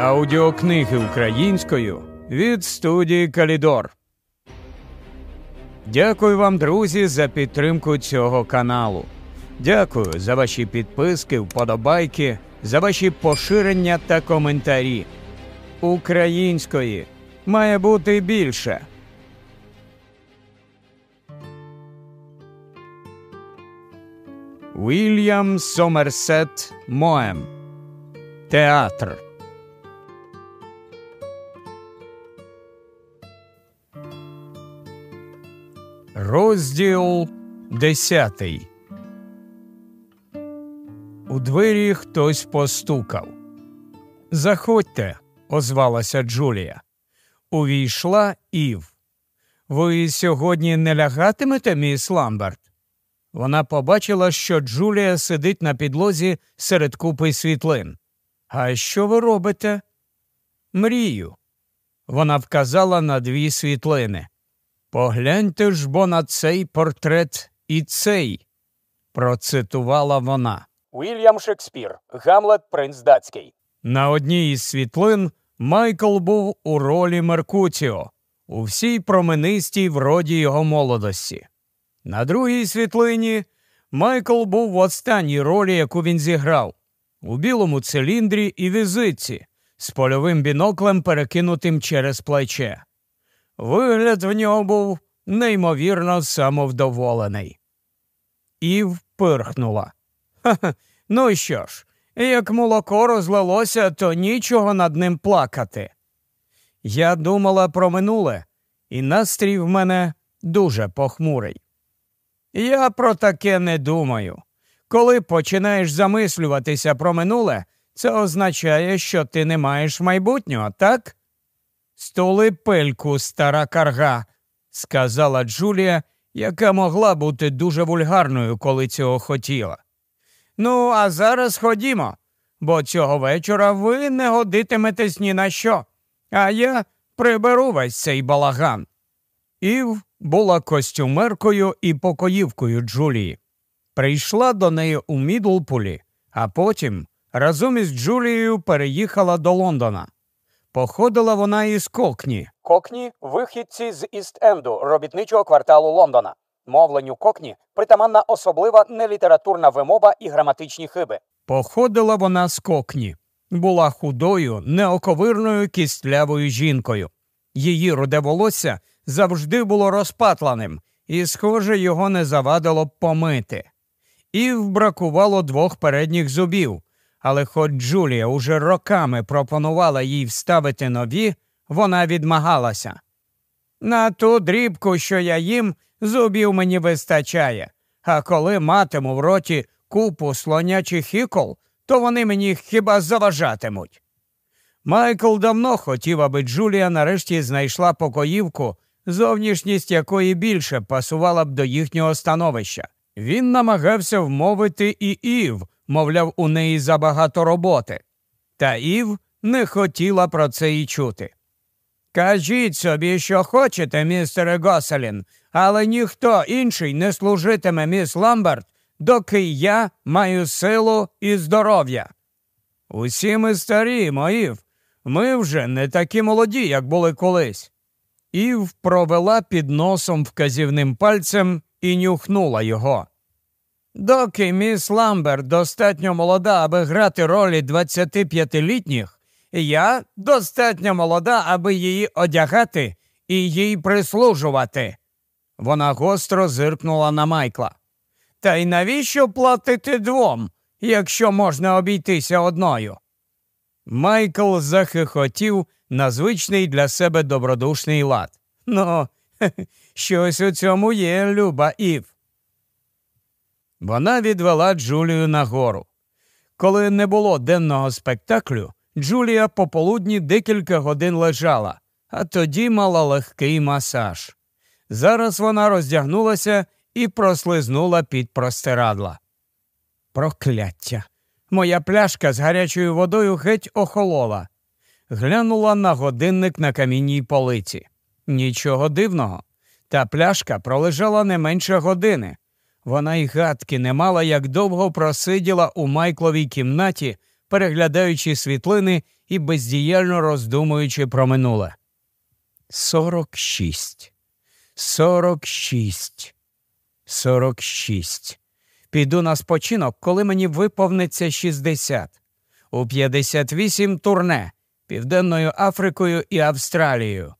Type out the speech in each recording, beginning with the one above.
Аудіокниги українською від студії Калідор. Дякую вам, друзі, за підтримку цього каналу. Дякую за ваші підписки, вподобайки, за ваші поширення та коментарі. Української має бути більше. Вільям Сомерсет Моем Театр Розділ десятий. У двері хтось постукав. Заходьте, озвалася Джулія. Увійшла Ів. Ви сьогодні не лягатимете, міс Ламберт? Вона побачила, що Джулія сидить на підлозі серед купи світлин. А що ви робите? Мрію. Вона вказала на дві світлини. Погляньте ж бо на цей портрет і цей, процитувала вона. Уільям Шекспір, Гамлет Принц Датський. На одній із світлин Майкл був у ролі Меркутіо, у всій променистій вроді його молодості. На другій світлині Майкл був в останній ролі, яку він зіграв, у білому циліндрі і візитці, з польовим біноклем, перекинутим через плече. Вигляд в нього був неймовірно самовдоволений. Ів пирхнула. Ха-ха, ну що ж, як молоко розлилося, то нічого над ним плакати. Я думала про минуле, і настрій в мене дуже похмурий. Я про таке не думаю. Коли починаєш замислюватися про минуле, це означає, що ти не маєш майбутнього, так? Столи пельку, стара карга, сказала Джулія, яка могла бути дуже вульгарною, коли цього хотіла. Ну, а зараз ходімо, бо цього вечора ви не годитиметесь ні на що, а я приберу весь цей балаган. Ів була костюмеркою і покоївкою Джулії. Прийшла до неї у Мідлпулі, а потім разом із Джулією переїхала до Лондона. Походила вона із Кокні. Кокні вихідці з Іст-Енду, робітничого кварталу Лондона. Мовленню кокні притаманна особлива нелітературна вимова і граматичні хиби. Походила вона з Кокні. Була худою, неоковирною кістлявою жінкою. Її руде волосся завжди було розпатланим, і, схоже, його не завадило б помити. Ів бракувало двох передніх зубів, але хоч Джулія уже роками пропонувала їй вставити нові, вона відмагалася. На ту дрібку, що я їм, зубів мені вистачає, а коли матиму в роті купу слонячих ікол, то вони мені хіба заважатимуть. Майкл давно хотів, аби Джулія нарешті знайшла покоївку, зовнішність якої більше пасувала б до їхнього становища. Він намагався вмовити і Ів, мовляв, у неї забагато роботи. Та Ів не хотіла про це і чути. Кажіть собі, що хочете, містере Госелін, але ніхто інший не служитиме міс Ламберт, доки я маю силу і здоров'я. Усі ми старі, Ів. Ми вже не такі молоді, як були колись. Ів провела під носом вказівним пальцем і нюхнула його. Доки міс Ламберт достатньо молода, аби грати ролі 25-літніх, я достатньо молода, аби її одягати і їй прислужувати. Вона гостро зиркнула на Майкла. Та й навіщо платити двом, якщо можна обійтися одною? Майкл захихотів на звичний для себе добродушний лад. Ну, щось у цьому є, люба Ів. Вона відвела Джулію нагору. Коли не було денного спектаклю, Джулія пополудні декілька годин лежала, а тоді мала легкий масаж. Зараз вона роздягнулася і прослизнула під простирадла. Прокляття! Моя пляшка з гарячою водою геть охолола. Глянула на годинник на камінній полиці. Нічого дивного. Та пляшка пролежала не менше години. Вона й гадки не мала, як довго просиділа у Майкловій кімнаті, переглядаючи світлини і бездіяльно роздумуючи про минуле. Сорок шість. Сорок шість. Сорок шість. Піду на спочинок, коли мені виповниться шістдесят. У п'ятдесят вісім турне Південною Африкою і Австралією.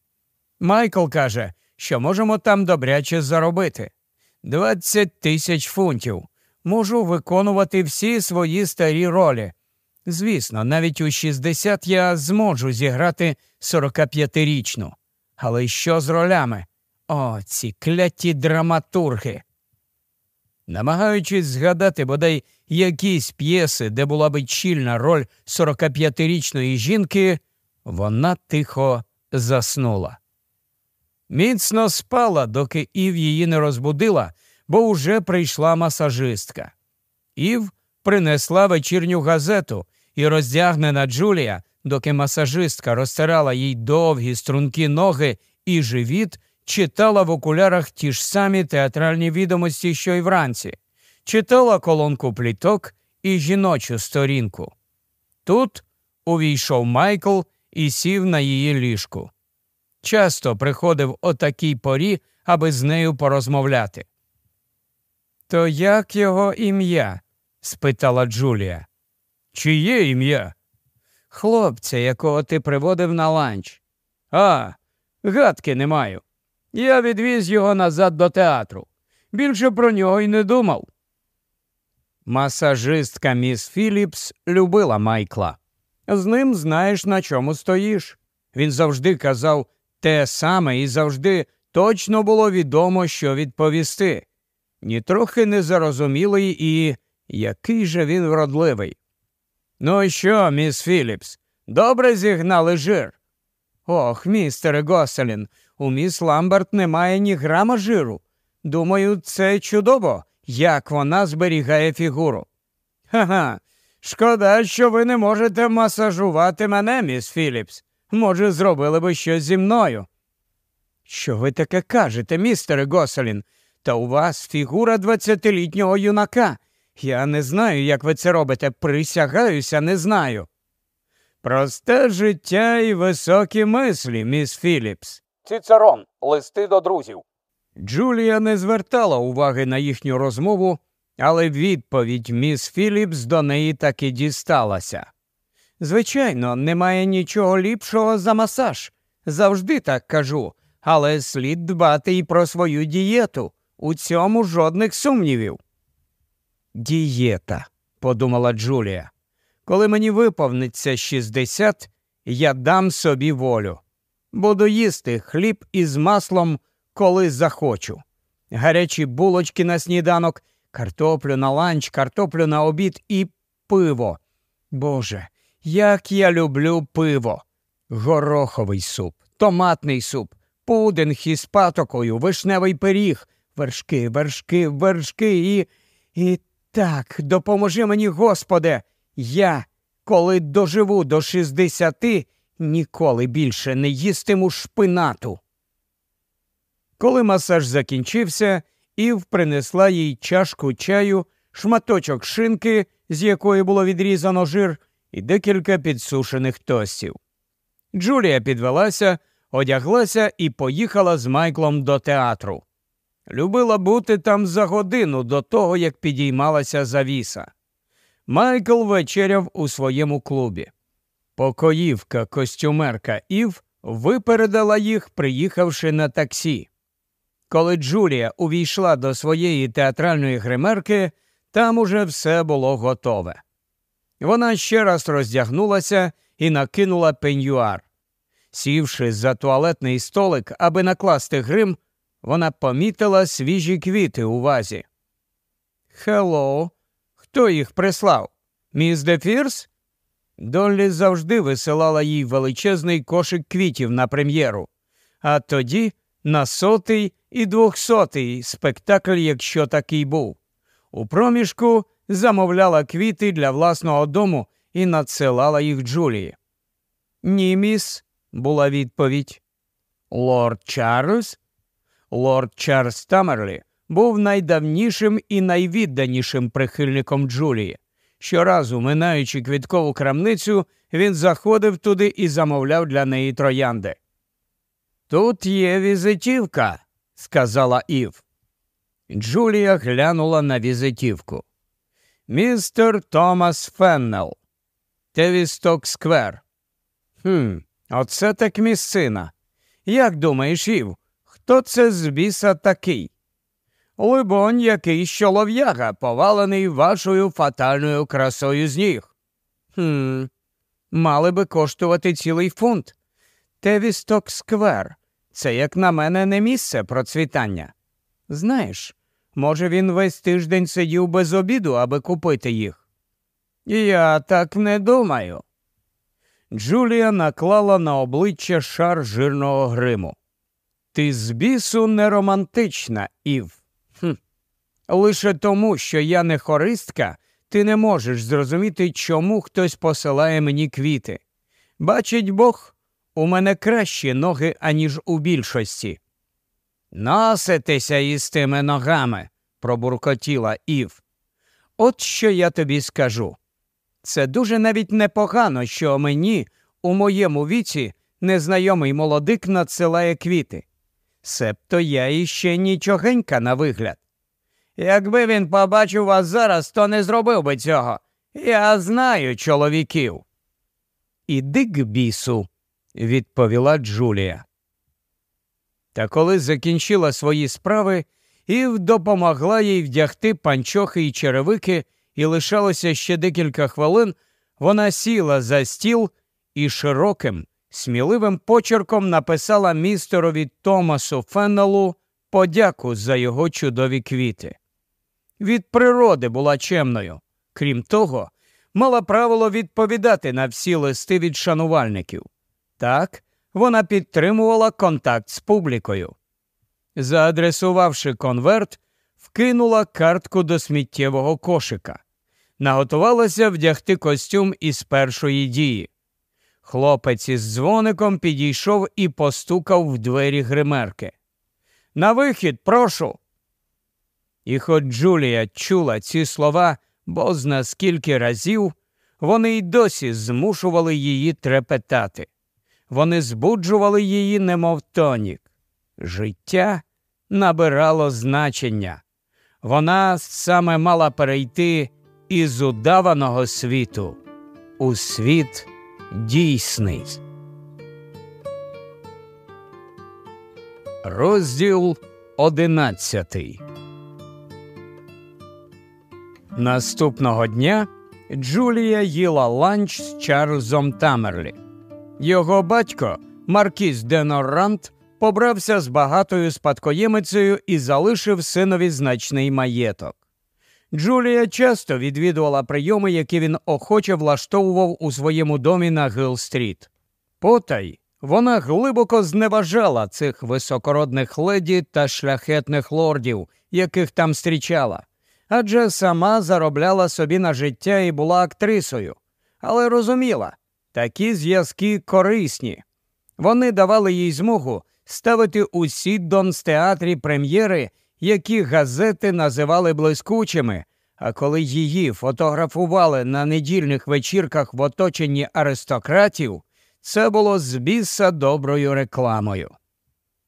Майкл каже, що можемо там добряче заробити. Двадцять тисяч фунтів. Можу виконувати всі свої старі ролі. Звісно, навіть у 60 я зможу зіграти 45-річну. Але що з ролями? О, ці кляті драматурги. Намагаючись згадати бодай якісь п'єси, де була би чільна роль 45-річної жінки, вона тихо заснула. Міцно спала, доки Ів її не розбудила, бо уже прийшла масажистка. Ів принесла вечірню газету і роздягнена Джулія, доки масажистка розтирала їй довгі стрункі ноги і живіт, читала в окулярах ті ж самі театральні відомості, що й вранці, читала колонку пліток і жіночу сторінку. Тут увійшов Майкл і сів на її ліжку. Часто приходив о такій порі, аби з нею порозмовляти. То як його ім'я? спитала Джулія. Чиє ім'я? Хлопця, якого ти приводив на ланч. А, гадки не маю. Я відвіз його назад до театру. Більше про нього й не думав. Масажистка міс Філіпс любила Майкла. З ним знаєш, на чому стоїш. Він завжди казав те саме і завжди точно було відомо, що відповісти. Нітрохи незарозумілий і який же він вродливий. Ну що, міс Філіпс, добре зігнали жир? Ох, містере Госелін, у міс Ламберт немає ні грама жиру. Думаю, це чудово, як вона зберігає фігуру. Ха-ха, шкода, що ви не можете масажувати мене, міс Філіпс. Може, зробили би щось зі мною. Що ви таке кажете, містере Госелін? Та у вас фігура двадцятилітнього юнака. Я не знаю, як ви це робите. Присягаюся, не знаю. Просте життя і високі мислі, міс Філіпс. Цицерон. Листи до друзів. Джулія не звертала уваги на їхню розмову, але відповідь міс Філіпс до неї таки дісталася. Звичайно, немає нічого ліпшого за масаж. Завжди так кажу, але слід дбати і про свою дієту. У цьому жодних сумнівів. Дієта, подумала Джулія. Коли мені виповниться 60, я дам собі волю. Буду їсти хліб із маслом, коли захочу. Гарячі булочки на сніданок, картоплю на ланч, картоплю на обід і пиво. Боже, як я люблю пиво. Гороховий суп, томатний суп, пудинг із патокою, вишневий пиріг, вершки, вершки, вершки і. І так, допоможи мені, Господи, я, коли доживу до шістдесяти, ніколи більше не їстиму шпинату. Коли масаж закінчився, Ів принесла їй чашку чаю, шматочок шинки, з якої було відрізано жир, і декілька підсушених тостів. Джулія підвелася, одяглася і поїхала з Майклом до театру. Любила бути там за годину до того, як підіймалася завіса. Майкл вечеряв у своєму клубі. Покоївка костюмерка Ів випередила їх, приїхавши на таксі. Коли Джулія увійшла до своєї театральної гримерки, там уже все було готове. Вона ще раз роздягнулася і накинула пеньюар. Сівши за туалетний столик, аби накласти грим, вона помітила свіжі квіти у вазі. Hello, хто їх прислав? Міс де Фріс? Доллі завжди висилала їй величезний кошик квітів на прем'єру, а тоді на сотий і двохсотий спектакль, якщо такий був. У проміжку замовляла квіти для власного дому і надсилала їх Джулії. Ні, міс, була відповідь. Лорд Чарльз? Лорд Чарльз Тамерлі був найдавнішим і найвідданішим прихильником Джулії. Щоразу, минаючи квіткову крамницю, він заходив туди і замовляв для неї троянди. Тут є візитівка, сказала Ів. Джулія глянула на візитівку. Містер Томас Феннел. Тевісток Сквер. «Хм, Оце так місцина. Як думаєш, Ів, хто це з біса такий? Либонь, який щолов'яга, повалений вашою фатальною красою з ніг. «Хм, Мали би коштувати цілий фунт. Тевісток Сквер. Це, як на мене, не місце процвітання. Знаєш, може, він весь тиждень сидів без обіду, аби купити їх? Я так не думаю. Джулія наклала на обличчя шар жирного гриму. Ти з бісу не романтична, Ів. Хм. Лише тому, що я не хористка, ти не можеш зрозуміти, чому хтось посилає мені квіти. Бачить Бог, у мене кращі ноги, аніж у більшості. Носитися із тими ногами, пробуркотіла Ів. От що я тобі скажу. Це дуже навіть непогано, що мені у моєму віці незнайомий молодик надсилає квіти. Себто я іще нічогенька на вигляд. Якби він побачив вас зараз, то не зробив би цього. Я знаю чоловіків. Іди к бісу, відповіла Джулія. Та коли закінчила свої справи, Ів допомогла їй вдягти панчохи і черевики, і лишалося ще декілька хвилин, вона сіла за стіл і широким, сміливим почерком написала містерові Томасу Феннелу подяку за його чудові квіти. Від природи була чемною. Крім того, мала правило відповідати на всі листи від шанувальників. Так, вона підтримувала контакт з публікою. Заадресувавши конверт, вкинула картку до сміттєвого кошика, наготувалася вдягти костюм із першої дії. Хлопець із дзвоником підійшов і постукав в двері гримерки. На вихід, прошу. І хоч Джулія чула ці слова, бо зна скільки разів, вони й досі змушували її трепетати. Вони збуджували її, немов тонік. Життя набирало значення. Вона саме мала перейти із удаваного світу у світ дійсний. Розділ одинадцятий. Наступного дня Джулія їла ланч з Чарльзом Тамерлі. Його батько, Маркіз Денорант, побрався з багатою спадкоємицею і залишив синові значний маєток. Джулія часто відвідувала прийоми, які він охоче влаштовував у своєму домі на Гилл-стріт. Потай вона глибоко зневажала цих високородних леді та шляхетних лордів, яких там зустрічала, адже сама заробляла собі на життя і була актрисою, але розуміла, такі зв'язки корисні. Вони давали їй змогу ставити у Сіддонс театрі прем'єри, які газети називали блискучими. А коли її фотографували на недільних вечірках в оточенні аристократів, це було з біса доброю рекламою.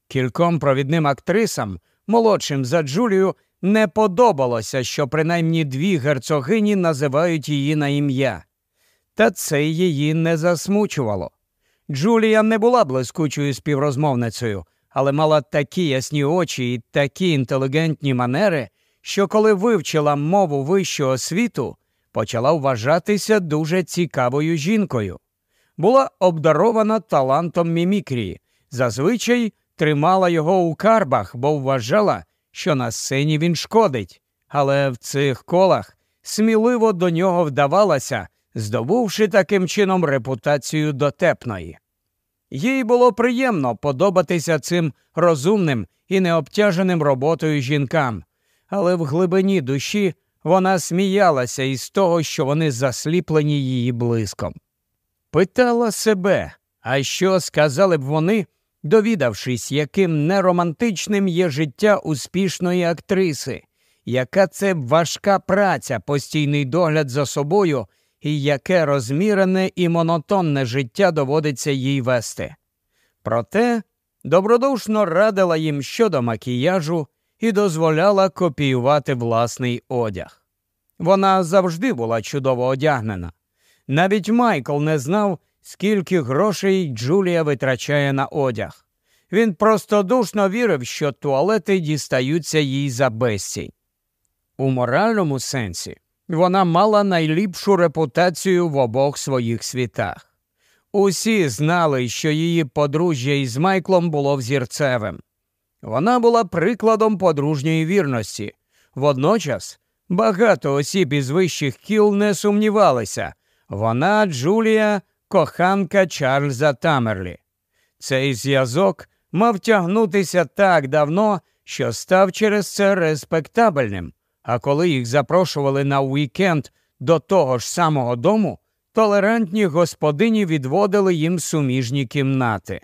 Кільком провідним актрисам, молодшим за Джулію, не подобалося, що принаймні дві герцогині називають її на ім'я. Та це її не засмучувало. Джулія не була блискучою співрозмовницею, але мала такі ясні очі і такі інтелігентні манери, що коли вивчила мову вищого світу, почала вважатися дуже цікавою жінкою. Була обдарована талантом мімікрії, зазвичай тримала його у карбах, бо вважала, що на сцені він шкодить, але в цих колах сміливо до нього вдавалася, здобувши таким чином репутацію дотепної. Їй було приємно подобатися цим розумним і необтяженим роботою жінкам, але в глибині душі вона сміялася із того, що вони засліплені її блиском. Питала себе, а що сказали б вони, довідавшись, яким неромантичним є життя успішної актриси, яка це важка праця, постійний догляд за собою і яке розмірене і монотонне життя доводиться їй вести. Проте добродушно радила їм щодо макіяжу і дозволяла копіювати власний одяг. Вона завжди була чудово одягнена. Навіть Майкл не знав, скільки грошей Джулія витрачає на одяг. Він простодушно вірив, що туалети дістаються їй за безцінь. У моральному сенсі вона мала найліпшу репутацію в обох своїх світах. Усі знали, що її подружжя із Майклом було взірцевим. Вона була прикладом подружньої вірності. Водночас багато осіб із вищих кіл не сумнівалися. Вона, Джулія, коханка Чарльза Тамерлі. Цей зв'язок мав тягнутися так давно, що став через це респектабельним. А коли їх запрошували на уікенд до того ж самого дому, толерантні господині відводили їм суміжні кімнати.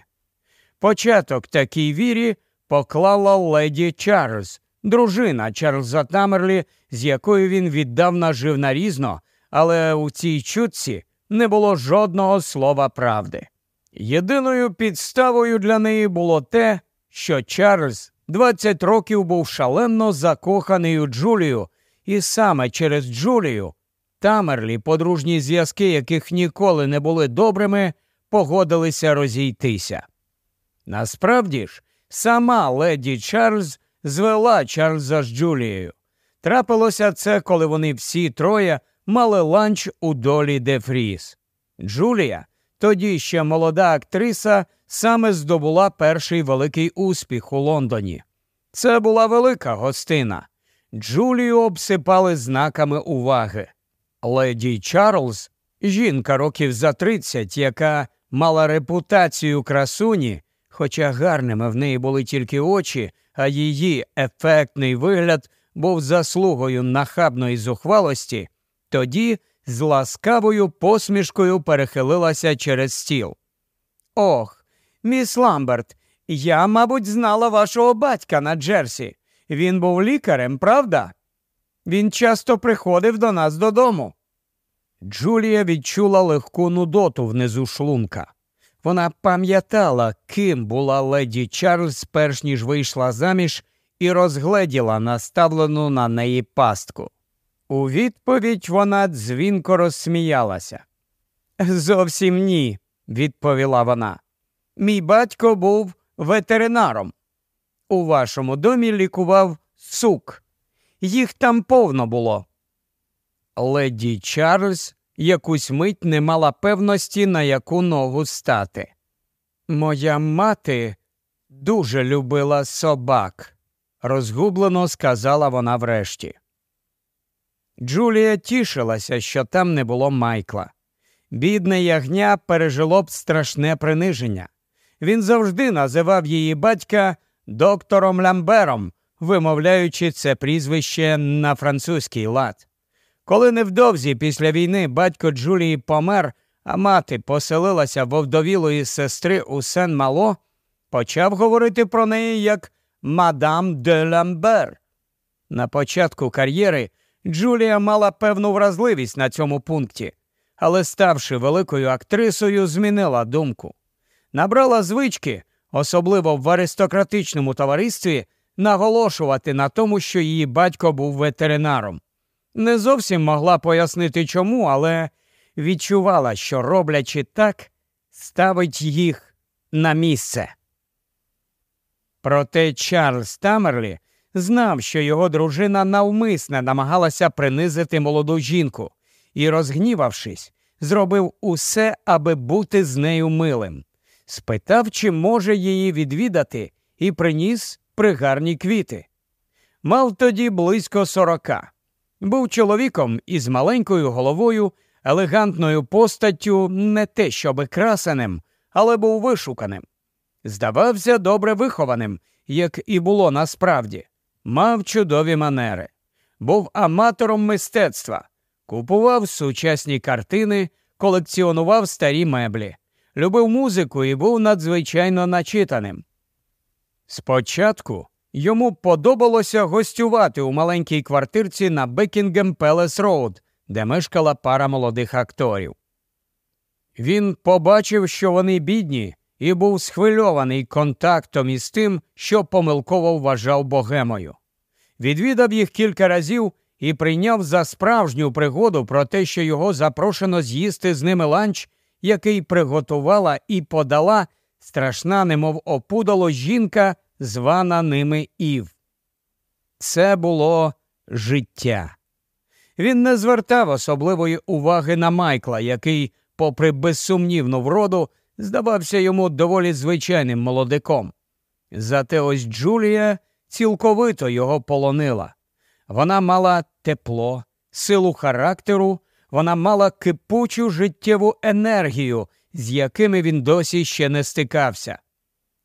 Початок такій вірі поклала леді Чарльз, дружина Чарльза Тамерлі, з якою він віддавна жив нарізно, але у цій чутці не було жодного слова правди. Єдиною підставою для неї було те, що Чарльз 20 років був шалено закоханий у Джулію, і саме через Джулію Тамерлі, подружні зв'язки, яких ніколи не були добрими, погодилися розійтися. Насправді ж, сама леді Чарльз звела Чарльза з Джулією. Трапилося це, коли вони всі троє мали ланч у долі де Фріс. Джулія, тоді ще молода актриса, саме здобула перший великий успіх у Лондоні. Це була велика гостина. Джулію обсипали знаками уваги. Леді Чарльз, жінка років за 30, яка мала репутацію красуні, хоча гарними в неї були тільки очі, а її ефектний вигляд був заслугою нахабної зухвалості, тоді з ласкавою посмішкою перехилилася через стіл. Ох, міс Ламберт, я, мабуть, знала вашого батька на Джерсі. Він був лікарем, правда? Він часто приходив до нас додому. Джулія відчула легку нудоту внизу шлунка. Вона пам'ятала, ким була леді Чарльз, перш ніж вийшла заміж, і розгледіла наставлену на неї пастку. У відповідь вона дзвінко розсміялася. Зовсім ні, відповіла вона. Мій батько був ветеринаром. У вашому домі лікував сук. Їх там повно було. Леді Чарльз якусь мить не мала певності, на яку ногу стати. Моя мати дуже любила собак, розгублено сказала вона врешті. Джулія тішилася, що там не було Майкла. Бідне ягня пережило б страшне приниження. Він завжди називав її батька доктором Ламбером, вимовляючи це прізвище на французький лад. Коли невдовзі після війни батько Джулії помер, а мати поселилася в овдовілої сестри у Сен Мало, почав говорити про неї як мадам де Ламбер. На початку кар'єри Джулія мала певну вразливість на цьому пункті, але, ставши великою актрисою, змінила думку. Набрала звички, особливо в аристократичному товаристві, наголошувати на тому, що її батько був ветеринаром. Не зовсім могла пояснити чому, але відчувала, що роблячи так, ставить їх на місце. Проте Чарльз Тамерлі знав, що його дружина навмисне намагалася принизити молоду жінку і, розгнівавшись, зробив усе, аби бути з нею милим. Спитав, чи може її відвідати, і приніс пригарні квіти. Мав тоді близько сорока. Був чоловіком із маленькою головою, елегантною постаттю, не те щоби красеним, але був вишуканим. Здавався добре вихованим, як і було насправді, мав чудові манери, був аматором мистецтва, купував сучасні картини, колекціонував старі меблі, любив музику і був надзвичайно начитаним. Спочатку Йому подобалося гостювати у маленькій квартирці на Бекінгем Пелес Роуд, де мешкала пара молодих акторів. Він побачив, що вони бідні, і був схвильований контактом із тим, що помилково вважав богемою. Відвідав їх кілька разів і прийняв за справжню пригоду про те, що його запрошено з'їсти з ними ланч, який приготувала і подала страшна, немов опудало жінка, звана ними Ів. Це було життя. Він не звертав особливої уваги на Майкла, який, попри безсумнівну вроду, здавався йому доволі звичайним молодиком. Зате ось Джулія цілковито його полонила. Вона мала тепло, силу характеру, вона мала кипучу життєву енергію, з якими він досі ще не стикався.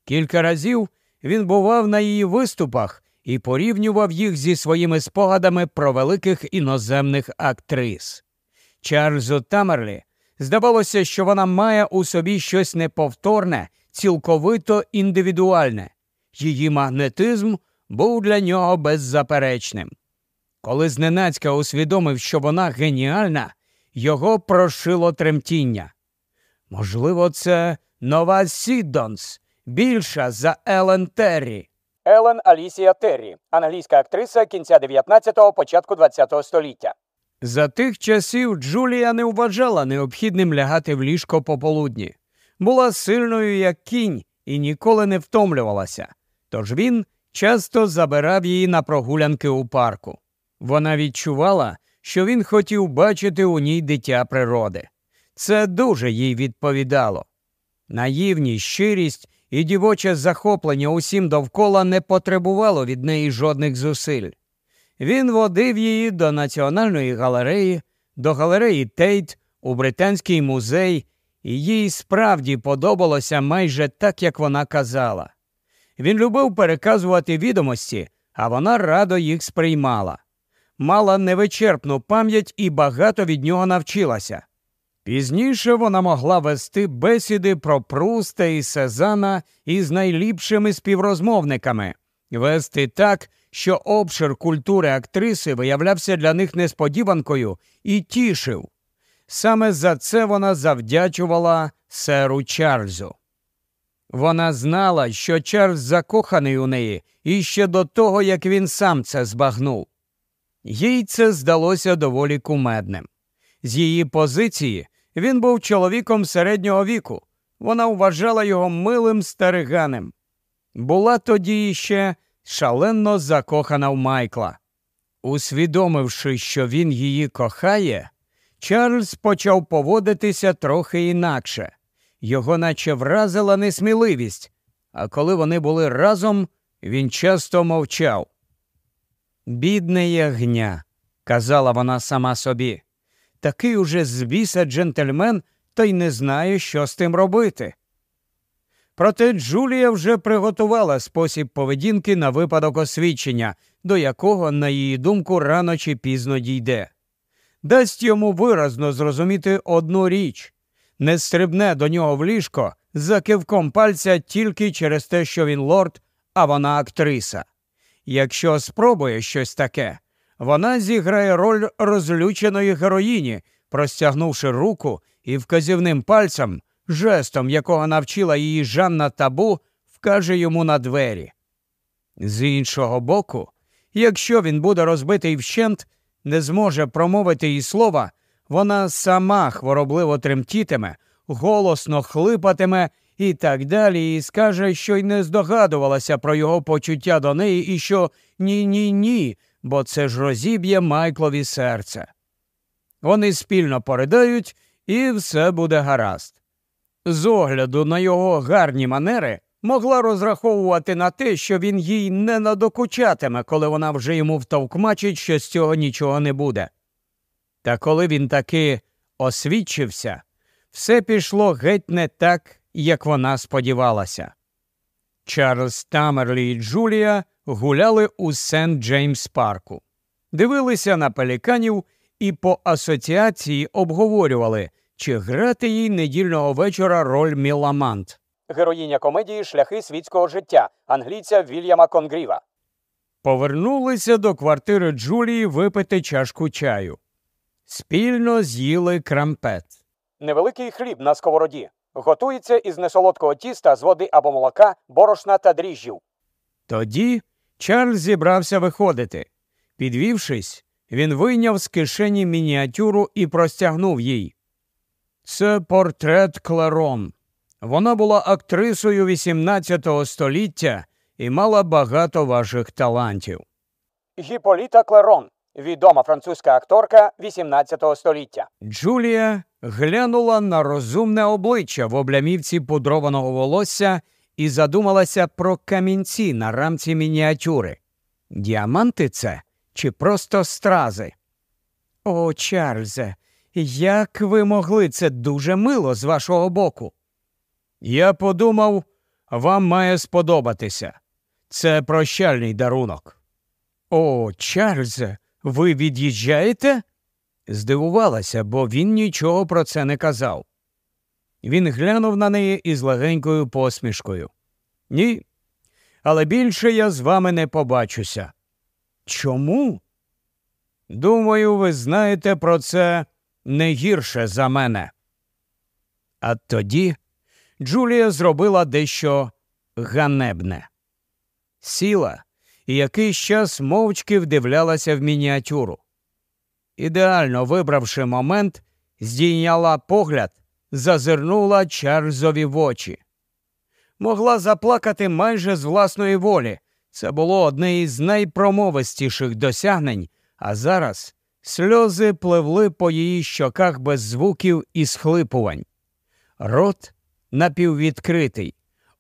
Кілька разів він бував на її виступах і порівнював їх зі своїми спогадами про великих іноземних актрис. Чарльзу Тамерлі здавалося, що вона має у собі щось неповторне, цілковито індивідуальне. Її магнетизм був для нього беззаперечним. Коли зненацька усвідомив, що вона геніальна, його прошило тремтіння. Можливо, це нова Сіддонс, більша за Елен Террі. Елен Алісія Террі, англійська актриса кінця 19-го, початку 20-го століття. За тих часів Джулія не вважала необхідним лягати в ліжко пополудні. Була сильною, як кінь, і ніколи не втомлювалася. Тож він часто забирав її на прогулянки у парку. Вона відчувала, що він хотів бачити у ній дитя природи. Це дуже їй відповідало. Наївність, щирість і дівоче захоплення усім довкола не потребувало від неї жодних зусиль. Він водив її до Національної галереї, до галереї Тейт, у Британський музей, і їй справді подобалося майже так, як вона казала. Він любив переказувати відомості, а вона радо їх сприймала. Мала невичерпну пам'ять і багато від нього навчилася. Пізніше вона могла вести бесіди про Пруста і Сезана із найліпшими співрозмовниками, вести так, що обшир культури актриси виявлявся для них несподіванкою і тішив. Саме за це вона завдячувала серу Чарльзу. Вона знала, що Чарльз закоханий у неї іще до того, як він сам це збагнув. Їй це здалося доволі кумедним. З її позиції він був чоловіком середнього віку. Вона вважала його милим стариганем. Була тоді ще шалено закохана в Майкла. Усвідомивши, що він її кохає, Чарльз почав поводитися трохи інакше. Його наче вразила несміливість, а коли вони були разом, він часто мовчав. Бідне ягня, казала вона сама собі. Такий уже звіса джентльмен, та й не знає, що з тим робити. Проте Джулія вже приготувала спосіб поведінки на випадок освідчення, до якого, на її думку, рано чи пізно дійде. Дасть йому виразно зрозуміти одну річ не стрибне до нього в ліжко за кивком пальця тільки через те, що він лорд, а вона актриса. Якщо спробує щось таке, вона зіграє роль розлюченої героїні, простягнувши руку і вказівним пальцем, жестом, якого навчила її Жанна табу, вкаже йому на двері. З іншого боку, якщо він буде розбитий вщент, не зможе промовити і слова, вона сама хворобливо тремтітиме, голосно хлипатиме і так далі, і скаже, що й не здогадувалася про його почуття до неї, і що ні, ні, ні, бо це ж розіб'є Майклові серце. Вони спільно поридають, і все буде гаразд. З огляду на його гарні манери могла розраховувати на те, що він їй не надокучатиме, коли вона вже йому втовкмачить, що з цього нічого не буде. Та коли він таки освідчився, все пішло геть не так, як вона сподівалася. Чарльз Тамерлі і Джулія гуляли у Сент Джеймс парку, дивилися на пеліканів і по асоціації обговорювали, чи грати їй недільного вечора роль Міламант. Героїня комедії Шляхи світського життя англійця Вільяма Конгріва. повернулися до квартири Джулії випити чашку чаю. Спільно з'їли крампет. Невеликий хліб на сковороді. Готується із несолодкого тіста з води або молока, борошна та дріжджів. Тоді Чарльз зібрався виходити. Підвівшись, він вийняв з кишені мініатюру і простягнув їй. Це портрет Кларон. Вона була актрисою XVIII століття і мала багато ваших талантів. Гіполіта Клерон, відома французька акторка XVIII століття. Джулія глянула на розумне обличчя в облямівці пудрованого волосся і задумалася про камінці на рамці мініатюри. Діаманти це чи просто стрази? О, Чарльзе, як ви могли це дуже мило з вашого боку? Я подумав, вам має сподобатися. Це прощальний дарунок. О, Чарльзе, ви від'їжджаєте? Здивувалася, бо він нічого про це не казав. Він глянув на неї із легенькою посмішкою. Ні, але більше я з вами не побачуся. Чому? Думаю, ви знаєте про це не гірше за мене. А тоді Джулія зробила дещо ганебне. Сіла і якийсь час мовчки вдивлялася в мініатюру. Ідеально вибравши момент, здійняла погляд, зазирнула Чарльзові в очі. Могла заплакати майже з власної волі. Це було одне із найпромовистіших досягнень, а зараз сльози пливли по її щоках без звуків і схлипувань. Рот напіввідкритий,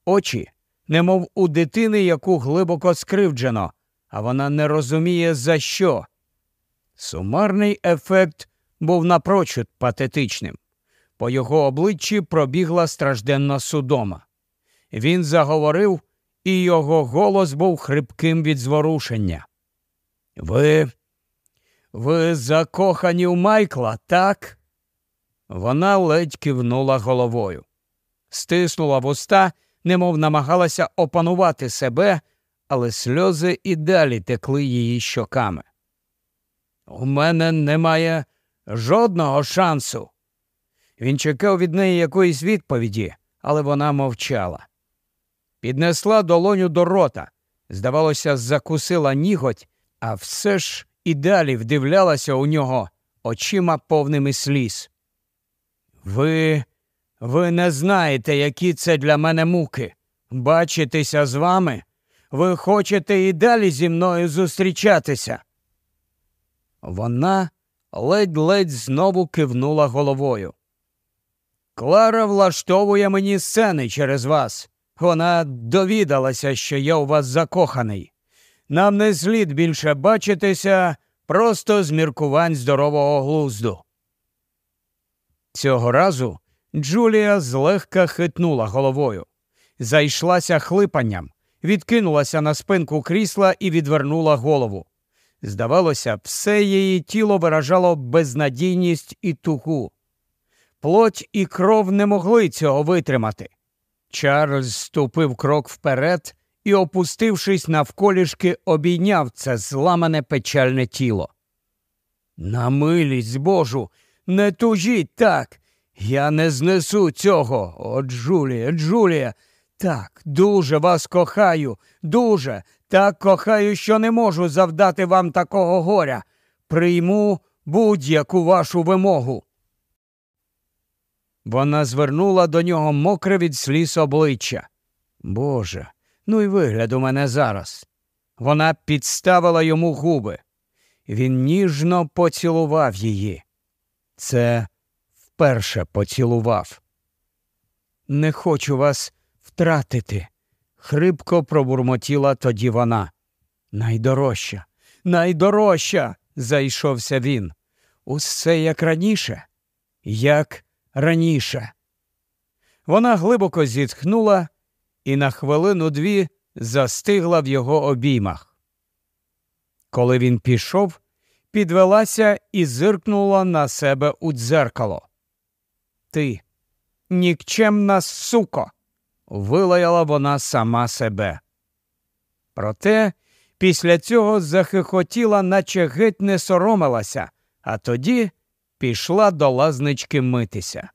очі, немов у дитини, яку глибоко скривджено, а вона не розуміє, за що. Сумарний ефект був напрочуд патетичним. По його обличчі пробігла стражденна судома. Він заговорив, і його голос був хрипким від зворушення. Ви. Ви закохані в Майкла, так? Вона ледь кивнула головою, стиснула вуста, немов намагалася опанувати себе, але сльози і далі текли її щоками. У мене немає жодного шансу. Він чекав від неї якоїсь відповіді, але вона мовчала. Піднесла долоню до рота, здавалося, закусила ніготь, а все ж і далі вдивлялася у нього очима повними сліз. Ви, ви не знаєте, які це для мене муки. Бачитися з вами? Ви хочете і далі зі мною зустрічатися? Вона ледь-ледь знову кивнула головою. Клара влаштовує мені сцени через вас. Вона довідалася, що я у вас закоханий. Нам не слід більше бачитися просто з міркувань здорового глузду. Цього разу Джулія злегка хитнула головою, зайшлася хлипанням, відкинулася на спинку крісла і відвернула голову. Здавалося, все її тіло виражало безнадійність і тугу. Плоть і кров не могли цього витримати. Чарльз ступив крок вперед і, опустившись навколішки, обійняв це зламане печальне тіло. На милість Божу, не тужіть так. Я не знесу цього. О, Джулія, Джулія, так, дуже вас кохаю, дуже, так кохаю, що не можу завдати вам такого горя. Прийму будь-яку вашу вимогу. Вона звернула до нього мокре від сліз обличчя. Боже, ну й вигляд у мене зараз. Вона підставила йому губи. Він ніжно поцілував її. Це вперше поцілував. Не хочу вас втратити, хрипко пробурмотіла тоді вона. Найдорожча, найдорожча, зайшовся він. Усе як раніше, як раніше. Вона глибоко зітхнула і на хвилину дві застигла в його обіймах. Коли він пішов, підвелася і зиркнула на себе у дзеркало. Ти, нікчемна суко, вилаяла вона сама себе. Проте Після цього захихотіла, наче геть не соромилася, а тоді пішла до лазнички митися.